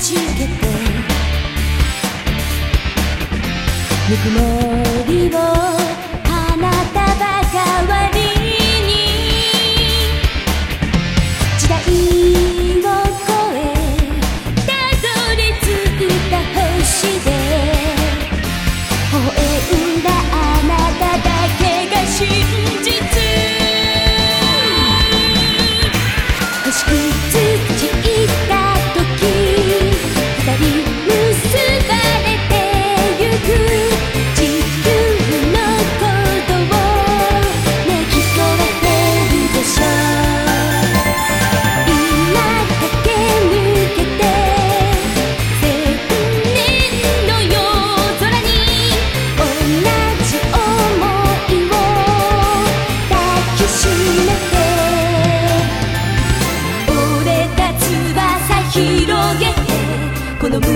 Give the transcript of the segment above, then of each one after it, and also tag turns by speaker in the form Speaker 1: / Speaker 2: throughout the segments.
Speaker 1: じけて。ぬくもりをこの胸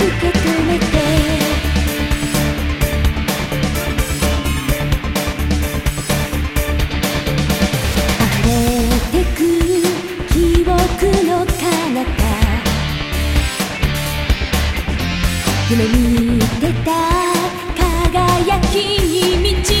Speaker 1: 受け止めて。れてくの夢見てた輝きに満ち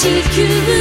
Speaker 1: 地球